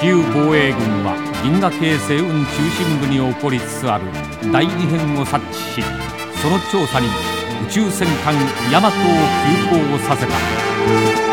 球防衛軍は銀河系星雲中心部に起こりつつある大異変を察知しその調査に宇宙戦艦ヤマトを急行させた。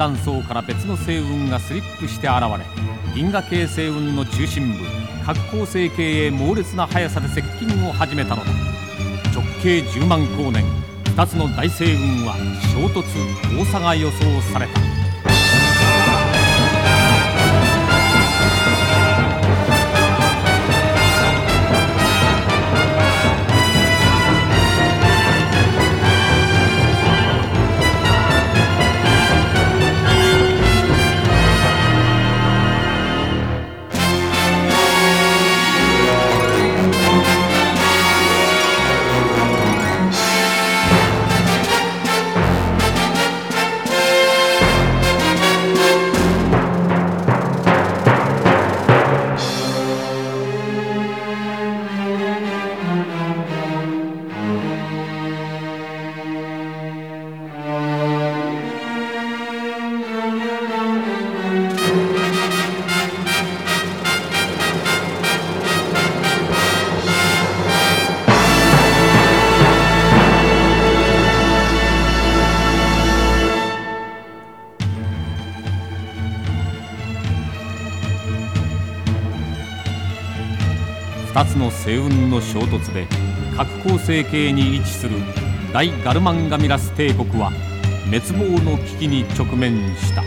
断層から別の星雲がスリップして現れ銀河系星雲の中心部核恒星系へ猛烈な速さで接近を始めたのだ。直径10万光年2つの大星雲は衝突交差が予想された。2つの星雲の衝突で核構成系に位置する大ガルマンガミラス帝国は滅亡の危機に直面した。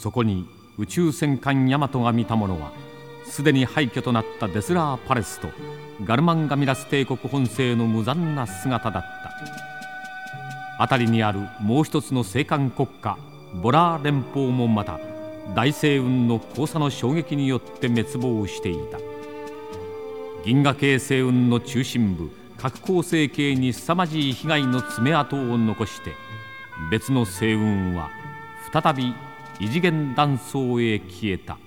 そこに宇宙戦艦ヤマトが見たものはすでに廃墟となったデスラーパレスとガルマンガミラス帝国本星の無残な姿だった。辺りにあるもう一つの青函国家ボラー連邦もまた大星雲の交差の衝撃によって滅亡していた。銀河系星雲の中心部核恒星系に凄まじい被害の爪痕を残して別の星雲は再び異次元断層へ消えた。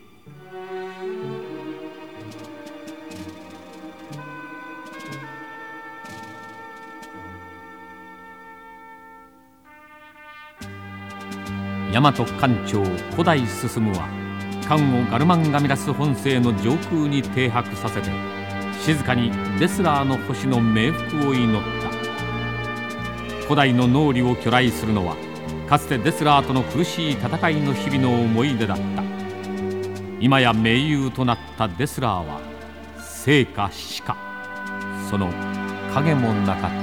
大和艦長古代進は艦をガルマンガミラス本星の上空に停泊させて静かにデスラーの星の冥福を祈った。古代の脳裏を巨来するのはかつてデスラーとの苦しい戦いの日々の思い出だった。今や盟友となったデスラーは生か死か。その影もなかった。